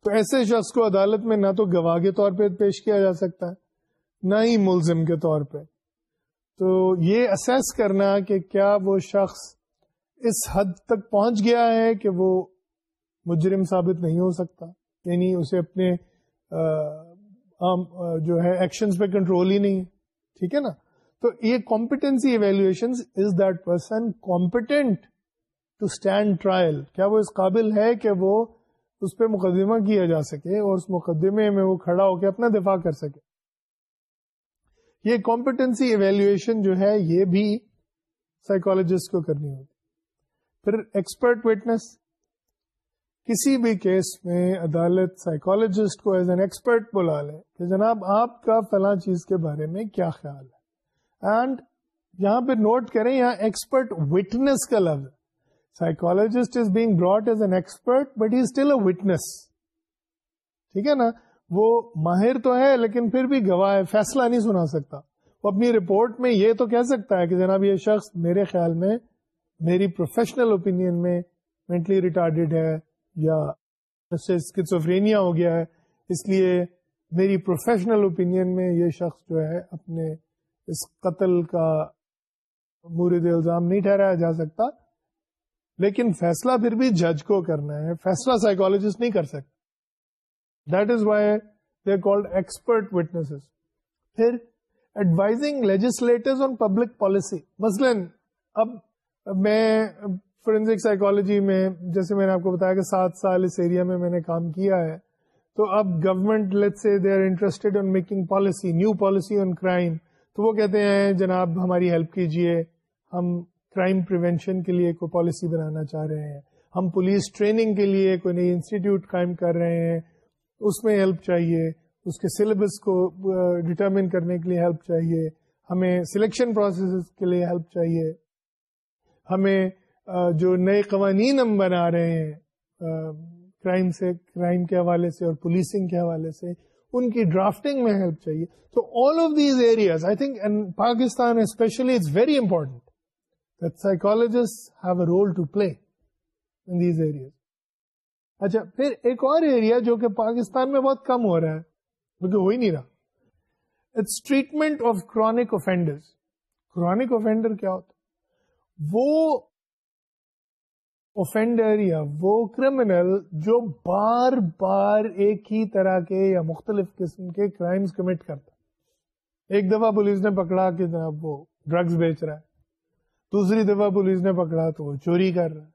تو ایسے شخص کو عدالت میں نہ تو گواہ کے طور پہ پیش کیا جا سکتا ہے نہ ہی ملزم کے طور پہ تو یہ اسیس کرنا کہ کیا وہ شخص اس حد تک پہنچ گیا ہے کہ وہ مجرم ثابت نہیں ہو سکتا یعنی اسے اپنے جو ہے پہ کنٹرول ہی نہیں ٹھیک ہے نا تو یہ کمپیٹنسی وہ اس قابل ہے کہ وہ اس پہ مقدمہ کیا جا سکے اور اس مقدمے میں وہ کھڑا ہو کے اپنا دفاع کر سکے یہ کمپٹنسی ایویلویشن جو ہے یہ بھی سائیکولوجسٹ کو کرنی ہوگی پھر ایکسپرٹ وٹنس کسی بھی کیس میں عدالت سائیکالوجسٹ کو ایز این ایکسپرٹ بلا لے کہ جناب آپ کا فلاں چیز کے بارے میں کیا خیال ہے اینڈ یہاں پہ نوٹ کریں یہاں ایکسپرٹ وٹنس کا لفظ is being brought as an expert but he still a witness ٹھیک ہے نا وہ ماہر تو ہے لیکن پھر بھی گواہ ہے فیصلہ نہیں سنا سکتا وہ اپنی رپورٹ میں یہ تو کہہ سکتا ہے کہ جناب یہ شخص میرے خیال میں میری پروفیشنل اوپینین میں مینٹلی ریٹارڈیڈ ہے یا اسکسوفرینیا ہو گیا ہے اس لیے میری پروفیشنل اوپینین میں یہ شخص جو ہے اپنے اس قتل کا مورد الزام نہیں ٹھہرایا جا سکتا لیکن فیصلہ پھر بھی جج کو کرنا ہے فیصلہ سائیکولوجسٹ نہیں کر سکتا that is why they called expert witness پھر advising legislator on public policy مثلاً اب میں فورینسک سائیکولوجی میں جیسے میں نے آپ کو بتایا کہ سات سال اس ایریا میں میں نے کام کیا ہے تو اب گورمنٹ سے they are interested on making policy new policy on crime تو وہ کہتے ہیں جناب ہماری ہیلپ کیجیے ہم کرائم پریونشن کے لیے کوئی پالیسی بنانا چاہ رہے ہیں ہم پولیس ٹریننگ کے لیے کوئی نئی انسٹیٹیوٹ قائم کر رہے ہیں اس میں ہیلپ چاہیے اس کے سلیبس کو ڈٹرمن کرنے کے لیے ہیلپ چاہیے ہمیں سلیکشن پروسیس کے لیے ہیلپ چاہیے ہمیں جو نئے قوانین ہم بنا رہے ہیں کرائم سے کرائم کے حوالے سے اور پولیسنگ کے حوالے سے ان کی ڈرافٹنگ میں ہیلپ چاہیے تو all of these areas I think Pakistan especially it's very important that psychologist have a role to play in these areas اچھا پھر ایک اور ایریا جو کہ پاکستان میں بہت کم ہو رہا ہے کیونکہ ہو ہی نہیں رہا it's treatment of chronic offender chronic offender کیا ہوتا وہ اوفینڈر یا وہ کرمنل جو بار بار ایک ہی طرح کے یا مختلف قسم کے کرائمز کمٹ کرتا ایک دفعہ پولیس نے پکڑا کہ جناب وہ ڈرگز بیچ رہا ہے دوسری دفعہ پولیس نے پکڑا تو وہ چوری کر رہا ہے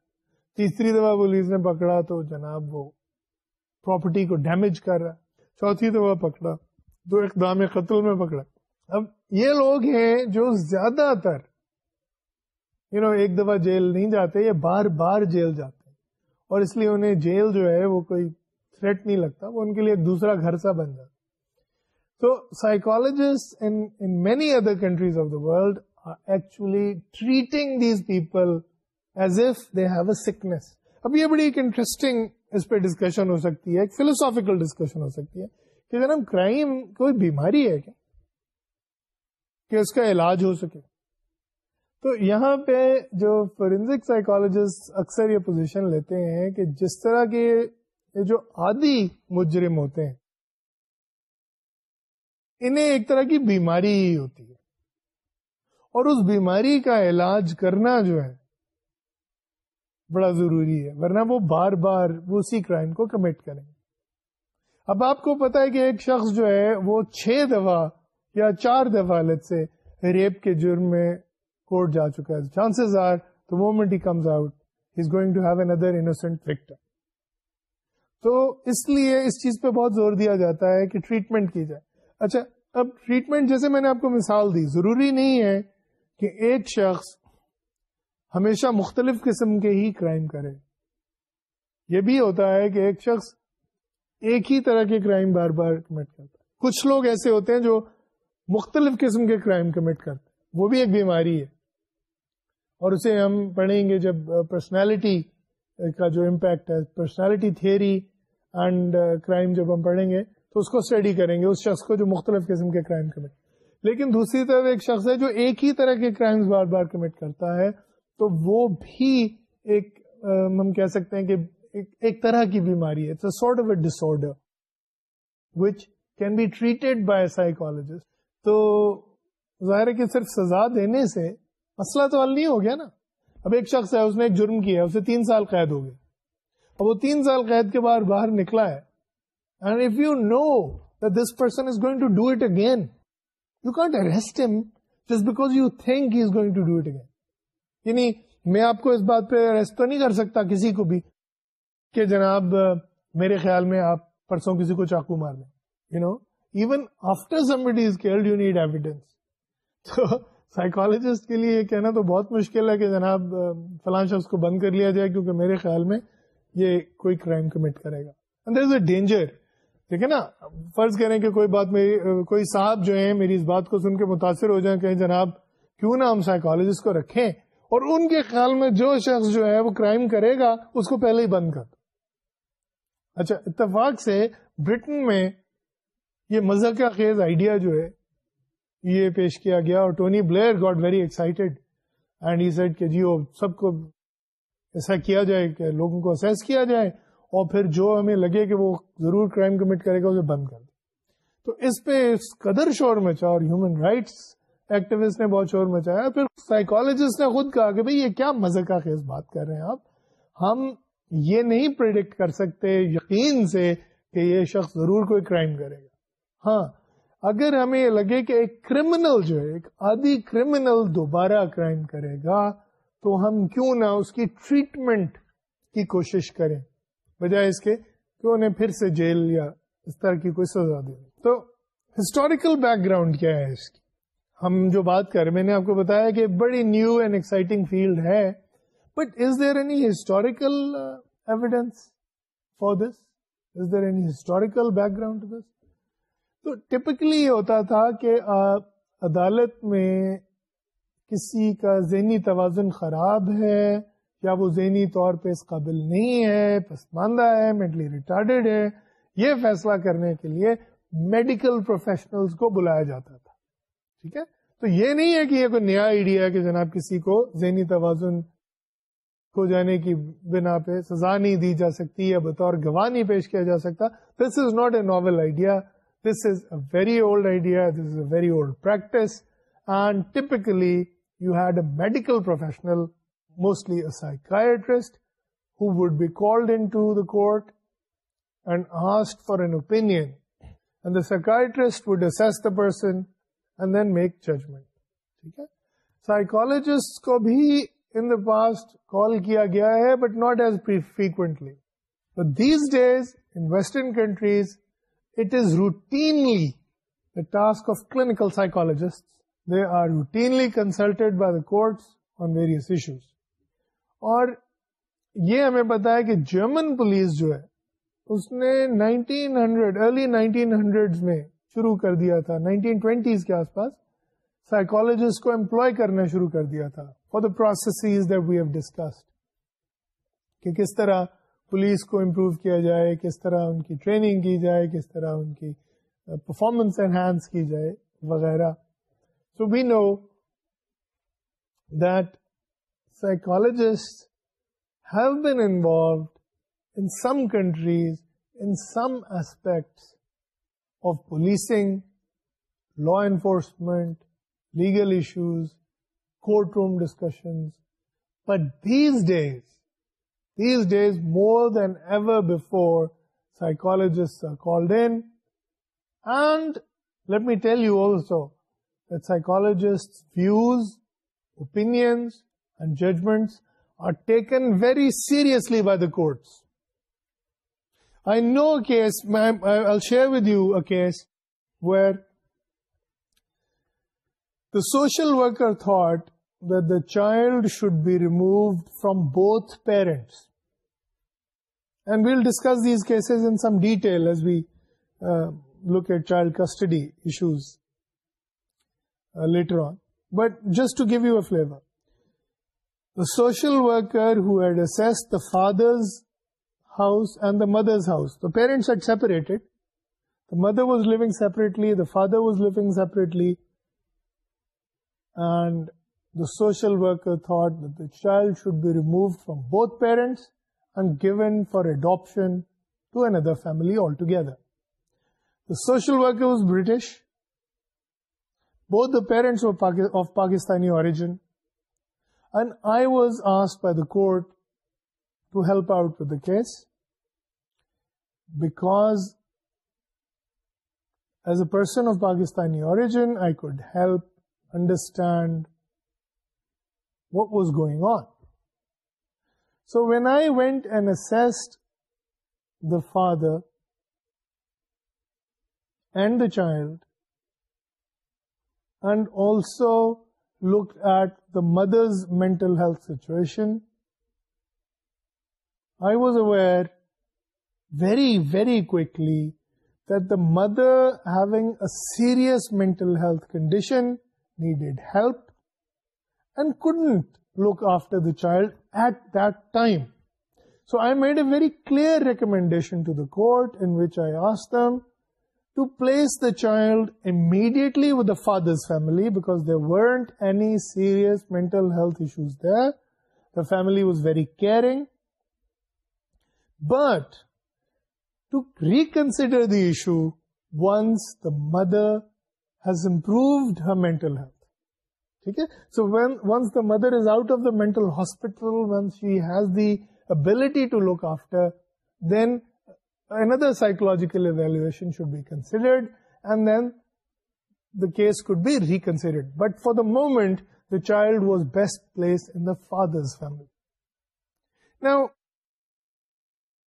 تیسری دفعہ پولیس نے پکڑا تو جناب وہ پراپرٹی کو ڈیمیج کر رہا ہے چوتھی دفعہ پکڑا تو اقدام قتل میں پکڑا اب یہ لوگ ہیں جو زیادہ تر یو نو ایک دفعہ جیل نہیں جاتے یہ بار بار جیل جاتے ہیں اور اس لیے انہیں جیل جو ہے وہ کوئی تھریٹ نہیں لگتا وہ ان کے لیے ایک دوسرا گھر سا بن جاتا تو psychologist in many other countries of the world are actually treating these people as if they have a sickness اب یہ بڑی ایک انٹرسٹنگ اس پہ ڈسکشن ہو سکتی ہے ایک فلوسافیکل ڈسکشن ہو سکتی ہے کہ جناب کرائم کوئی بیماری ہے کیا کہ اس کا علاج ہو سکے تو یہاں پہ جو فورینزک سائیکولوجسٹ اکثر یہ پوزیشن لیتے ہیں کہ جس طرح کے جو آدی مجرم ہوتے ہیں انہیں ایک طرح کی بیماری ہوتی ہے اور اس بیماری کا علاج کرنا جو ہے بڑا ضروری ہے ورنہ وہ بار بار وہ اسی کرائم کو کمٹ کریں گے اب آپ کو پتا ہے کہ ایک شخص جو ہے وہ چھ دفعہ یا چار دفعہ لت سے ریپ کے جرم میں جا چکا ہے chances are the moment he comes out is going to have an other instance تو اس لیے اس چیز پہ بہت زور دیا جاتا ہے کہ ٹریٹمنٹ کی جائے اچھا اب ٹریٹمنٹ جیسے میں نے آپ کو مثال دی ضروری نہیں ہے کہ ایک شخص ہمیشہ مختلف قسم کے ہی کرائم کرے یہ بھی ہوتا ہے کہ ایک شخص ایک ہی طرح کے کرائم بار بار کمٹ کرتا ہے کچھ لوگ ایسے ہوتے ہیں جو مختلف قسم کے کرائم کمٹ کرتے ہیں وہ بھی ایک بیماری ہے اور اسے ہم پڑھیں گے جب پرسنالٹی uh, uh, کا جو امپیکٹ ہے پرسنالٹی تھیری اینڈ کرائم جب ہم پڑھیں گے تو اس کو اسٹڈی کریں گے اس شخص کو جو مختلف قسم کے کرائم کمٹ لیکن دوسری طرف ایک شخص ہے جو ایک ہی طرح کے کرائمز بار بار کمٹ کرتا ہے تو وہ بھی ایک uh, ہم کہہ سکتے ہیں کہ ایک طرح کی بیماری ہے sort of a disorder which can be treated by psychologist تو ظاہر ہے کہ صرف سزا دینے سے مسئلہ تو حل نہیں ہو گیا نا اب ایک شخص ہے اس نے ایک جرم کیا ہے اسے تین سال قید ہو گیا اب وہ تین سال قید کے بعد باہر نکلا ہے and if you know this person is going to do it again you can't arrest him just because you think he is going to do it again یعنی میں آپ کو اس بات پہ اریسٹ تو نہیں کر سکتا کسی کو بھی کہ جناب میرے خیال میں آپ پرسوں کسی کو چاقو مار لیں you know even after somebody is care you need evidence تو سائیکالوجسٹ کے لیے یہ کہنا تو بہت مشکل ہے کہ جناب فلاں شخص کو بند کر لیا جائے کیونکہ میرے خیال میں یہ کوئی کرائم کمٹ کرے گا ڈینجر ٹھیک ہے نا فرض کریں کہ کوئی بات میری کوئی صاحب جو ہیں میری اس بات کو سن کے متاثر ہو جائیں کہ جناب کیوں نہ ہم سائیکالوجسٹ کو رکھیں اور ان کے خیال میں جو شخص جو ہے وہ کرائم کرے گا اس کو پہلے ہی بند کر دو اچھا اتفاق سے برٹن میں یہ مذہب کا خیز آئیڈیا جو ہے یہ پیش کیا گیا اور Tony Blair got very excited and جی سب کو ایسا کیا جائے کہ لوگوں کو اسیس کیا جائے اور پھر جو ہمیں لگے کہ وہ ضرور کرائم کمٹ کرے گا اسے بند کر دے تو اس پہ اس قدر شور مچا اور ہیومن رائٹس ایکٹیویسٹ نے بہت شور مچایا پھر سائیکولوجسٹ نے خود کہا کہ بھائی یہ کیا مزہ کا خیز بات کر رہے ہیں آپ ہم یہ نہیں پرڈکٹ کر سکتے یقین سے کہ یہ شخص ضرور کوئی کرائم کرے گا ہاں اگر ہمیں یہ لگے کہ ایک کرمنل جو ہے ایک آدھی کرمنل دوبارہ کرائم کرے گا تو ہم کیوں نہ اس کی ٹریٹمنٹ کی کوشش کریں بجائے اس کے انہیں پھر سے جیل یا اس طرح کی کوئی سزا دے تو ہسٹوریکل بیک گراؤنڈ کیا ہے اس کی ہم جو بات کر میں نے آپ کو بتایا کہ بڑی نیو اینڈ ایکسائٹنگ فیلڈ ہے but is there any historical evidence for this is there any historical background this تو ٹپکلی یہ ہوتا تھا کہ عدالت میں کسی کا ذہنی توازن خراب ہے یا وہ ذہنی طور پہ اس قابل نہیں ہے پسماندہ ہے مینٹلی ریٹارڈیڈ ہے یہ فیصلہ کرنے کے لیے میڈیکل پروفیشنلز کو بلایا جاتا تھا ٹھیک ہے تو یہ نہیں ہے کہ یہ کوئی نیا آئیڈیا ہے کہ جناب کسی کو ذہنی توازن کو جانے کی بنا پہ سزا نہیں دی جا سکتی یا بطور گواہ نہیں پیش کیا جا سکتا this is not a novel idea this is a very old idea this is a very old practice and typically you had a medical professional موسٹلیٹریسٹ who would be called and ask for and اوپینٹرسٹ would it the person and then make judgment ٹھیک ہے psychologists کو بھی ان the past کال کیا گیا ہے but not as frequently these days in western countries it is routinely routinely the the task of clinical psychologists. They are consulted by courts on various issues. اور یہ ہمیں پتا ہے کہ جرمن پولیس جو ہے اس نے nineteen hundred early nineteen hundred میں شروع کر دیا تھا نائنٹین ٹوینٹیز کے آس پاس سائیکولوجسٹ کو امپلوائے کرنا شروع کر دیا تھا for the process have discussed کہ کس طرح پولیس کو امپروو کیا جائے کس طرح ان کی ٹریننگ کی جائے کس طرح ان کی پرفارمنس انہانس کی جائے وغیرہ so we know that psychologist have been involved in some countries in some aspects of policing law enforcement legal issues courtroom discussion but these days These days, more than ever before, psychologists are called in. And let me tell you also that psychologists' views, opinions, and judgments are taken very seriously by the courts. I know a case, I'll share with you a case where the social worker thought that the child should be removed from both parents. Discuss these cases in look child custody socials house and the mother's house mother was look separately the father was look separately social thought child should be remove from both parents and given for adoption to another family altogether. The social worker was British. Both the parents were of Pakistani origin. And I was asked by the court to help out with the case because as a person of Pakistani origin, I could help understand what was going on. So when I went and assessed the father and the child, and also looked at the mother's mental health situation, I was aware very, very quickly that the mother, having a serious mental health condition, needed help and couldn't look after the child at that time. So I made a very clear recommendation to the court in which I asked them to place the child immediately with the father's family because there weren't any serious mental health issues there. The family was very caring. But to reconsider the issue once the mother has improved her mental health. Okay? So once the mother is out of the mental hospital, once she has the ability to look after, then another psychological evaluation should be considered, and then the case could be reconsidered. But for the moment, the child was best placed in the father's family. Now,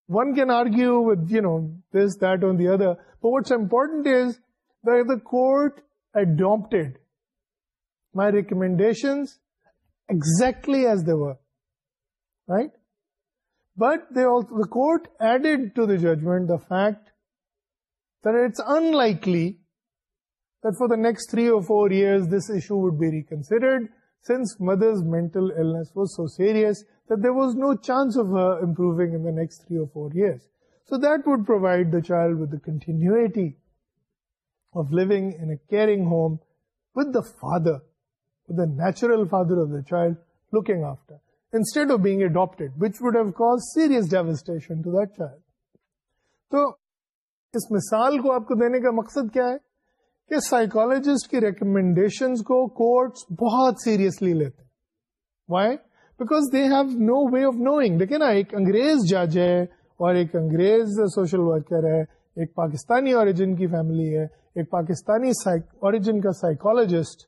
one can argue with, this, that, and the other, but what's important is that the court adopted my ر judgment this انائکلی the for the next three or next three or child with the continuity of لگے home with the father the the natural father of child looking after instead of being adopted which would have caused serious devastation to that child تو اس مثال کو آپ کو دینے کا مقصد کیا ہے کہ سائیکولوجسٹ کی ریکمینڈیشن کو کورٹس بہت سیریسلی لیتے why because they have no way of knowing دیکھے نا ایک انگریز جج ہے اور ایک انگریز سوشل ورکر ہے ایک پاکستانی اوریجن کی فیملی ہے ایک پاکستانی اوریجن کا سائیکولوجسٹ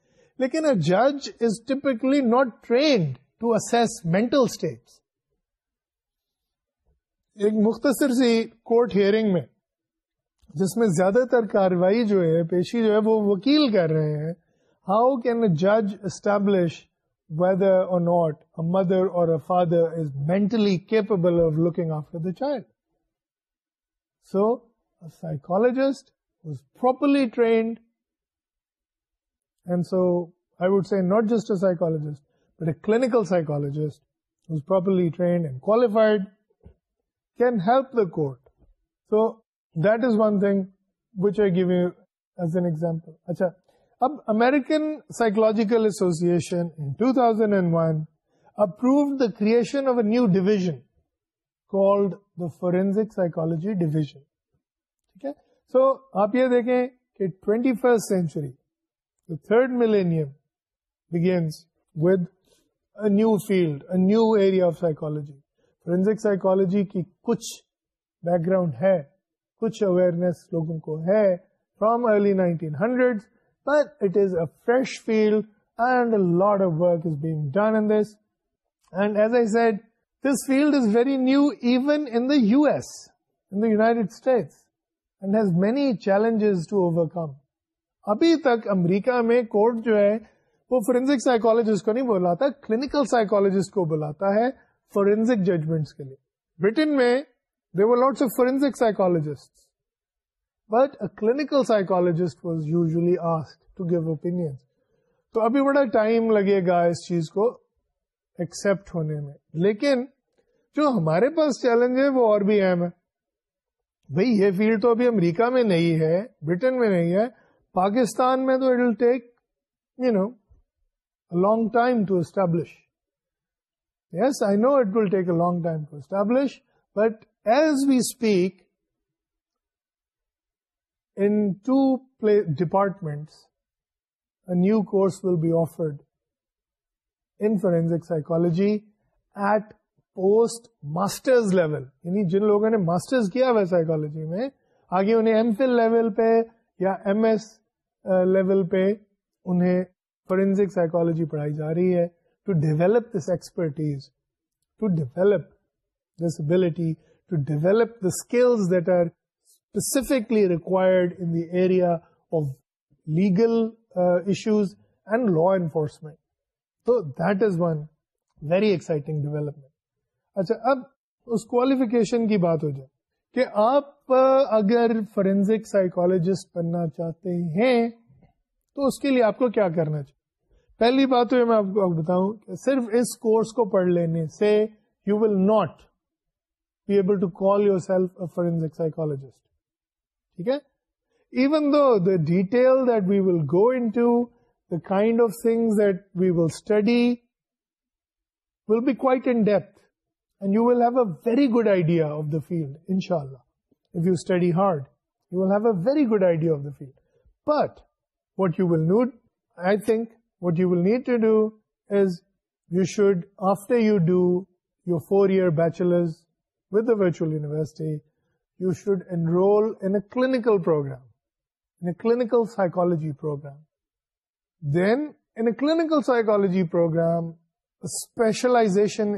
لیکن اے جج is typically not trained to assess mental state ایک مختصر سی کورٹ ہیئرنگ میں جس میں زیادہ تر کاروائی جو ہے پیشی جو ہے وہ وکیل کر رہے ہیں ہاؤ کین اے جج establish whether or not a mother or father is mentally capable of looking after the child psychologist properly trained so I would see not just psychologist but a clinical psychological associate and one approve the کر psychology division ٹھیک ہے سو آپ یہ دیکھیں کہ 21st first century third millennium begins و new field of psychology forensic psychology کی کچھ بیک گراؤنڈ ہے کچھ اویئرنس لوگوں کو ہے from early nineteen hundred it is a fresh field and lot of work is being done this and as a this field is very new even in the U S state and has many challenges to overcome ابھی تک امریکہ میں court جو ہے وہ forensic psychologist کو نہیں بلاتا clinical psychologist کو بلاتا ہے فورینزک ججمنٹ کے لیے برٹن میں they forensic psychologist but a clinical psychologist was usually ask to give opinion تو ابھی بڑا ٹائم لگے گا اس چیز کو ایکسپٹ ہونے میں لیکن جو ہمارے پاس چیلنج ہے وہ اور بھی اہم ہے بھائی یہ فیلڈ تو ابھی امریکہ میں نہیں ہے برٹن میں نہیں ہے پاکستان میں تو it will take you know long time to establish yes I know it will take a long time to establish but as we speak in two departments new course will be offered in forensic psychology at post master level یعنی جن لوگوں نے master کیا ہے psychology میں آگے انہیں M Phil level پہ یا ایم ایس لیول پہ انہیں فورینسک سائیکالوجی پڑھائی جا رہی ہے to to to this this expertise ability the skills that are specifically required in the area of legal issues and law enforcement تو that is one very exciting development اچھا اب اس کی بات ہو جائے کہ آپ اگر فورینزک سائیکالوجسٹ بننا چاہتے ہیں تو اس کے لیے آپ کو کیا کرنا چاہیے پہلی بات تو میں آپ کو بتاؤں کہ صرف اس کورس کو پڑھ لینے سے you will not be able to call yourself forensic psychologist ٹھیک ہے even though the detail that we will go into the kind of things that we will study will be quite in depth and you will have a very good idea of the field ان شاء اللہ hard have a very good idea of the field but what you will know I what you will need to do is you should after you do your four year bachelors with the ویچی you should uncle پروگرامیکل psychology program then in clinical psychology program specialization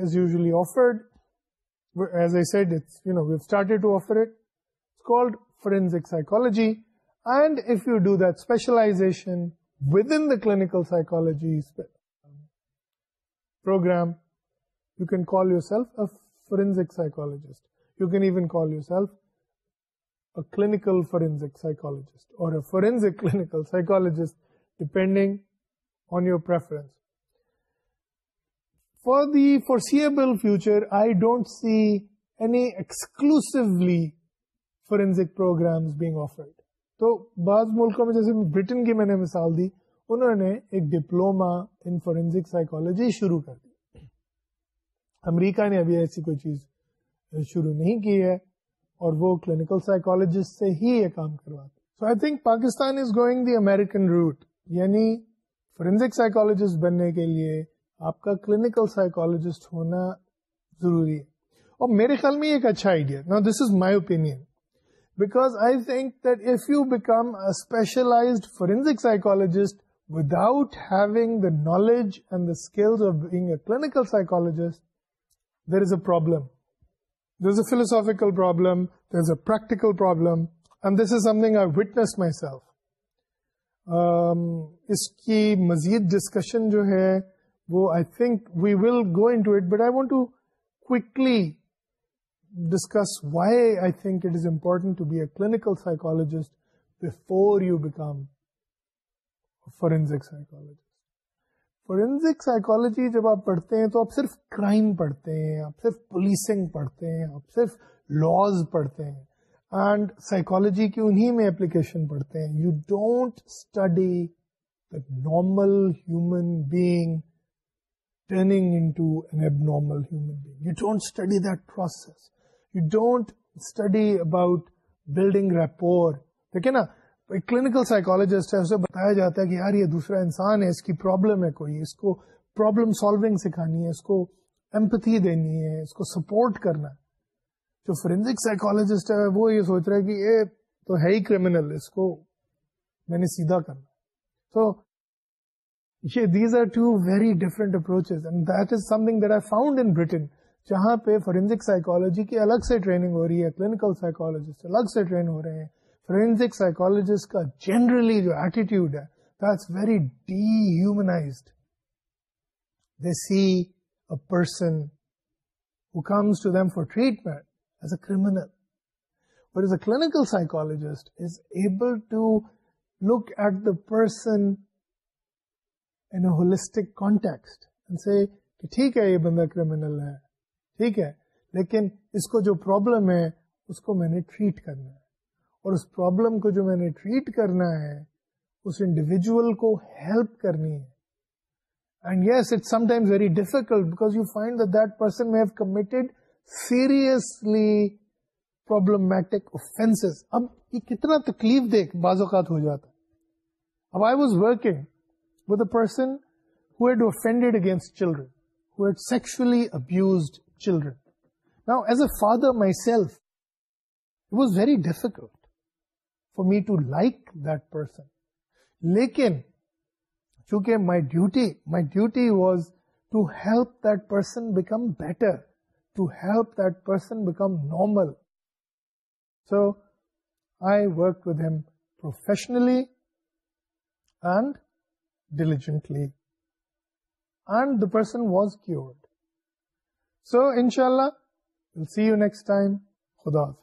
called forensic psychology. And if you do that specialization within the clinical psychology program, you can call yourself a forensic psychologist. You can even call yourself a clinical forensic psychologist or a forensic *laughs* clinical psychologist, depending on your preference. For the foreseeable future, I don't see any exclusively forensic programs being offered تو بعض ملکوں میں جیسے برٹن کی میں نے مثال دی انہوں نے ایک ڈپلوما ان فورینزک سائیکالوجی شروع کر دی امریکہ نے ابھی ایسی کوئی چیز شروع نہیں کی ہے اور وہ کلینکل سائیکالوجسٹ سے ہی یہ کام کرواتے so I think Pakistan is going the American route یعنی فورینزک سائیکالوجسٹ بننے کے لیے آپ کا کلینکل سائیکالوجسٹ ہونا ضروری ہے اور میرے خیال میں ایک اچھا آئیڈیا نا this is my opinion philosophical is a practical problems myself اس کی مزید ڈسکشن جو ہے وہ I think we will going to discuss why I think it is important بیلینکل forensic psychology جب آپ پڑھتے ہیں تو آپ صرف کرائم پڑھتے ہیں پولیسنگ پڑھتے ہیں اینڈ سائیکولوجی کے انہیں میں اپلیکیشن پڑھتے ہیں you don't study normal human being turning into an abnormal this don't study about building rapport ٹھیک ہے نا ایک کلینکل کلینکلوج ہے اسے بتایا جاتا ہے کہ یار یہ دوسرا انسان ہے اس کی پرابلم ہے کوئی اس کو پرابلم سالونگ سکھانی ہے ہے اس اس کو کو ایمپتھی دینی سپورٹ کرنا ہے جو فورینزک سائیکولوجسٹ ہے وہ یہ سوچ رہا ہے کہ یہ تو ہے ہی کریمنل اس کو میں نے سیدھا کرنا تو یہ these are two very different approaches and that is something that I found in Britain جہاں پہ فورینزک سائیکالوجی کی الگ سے ٹریننگ ہو رہی ہے کلینکل سائیکالوجسٹ الگ سے ٹرین ہو رہے ہیں فورینزک سائیکالوجسٹ کا جنرلی جو ایٹیٹیوڈ ہے that's very dehumanised they see a person who comes to them for treatment as a criminal or clinical psychologist is able to look at the person in holistic context ٹھیک ہے یہ بندہ criminal ہے ٹھیک ہے لیکن اس کو جو پرابلم ہے اس کو میں نے ٹریٹ کرنا ہے اور اس پرابلم کو جو میں نے ٹریٹ کرنا ہے اس انڈیویجل کو ہیلپ کرنی ہے کتنا تکلیف دہ بعض اوقات ہو جاتا اب I was working with a children, offended against children abused children. Now, as a father myself, it was very difficult for me to like that person. Lekin, kyunki my duty was to help that person become better, to help that person become normal. So, I worked with him professionally and diligently. And the person was cured. So ان شاء اللہ see you next time خدا حافظ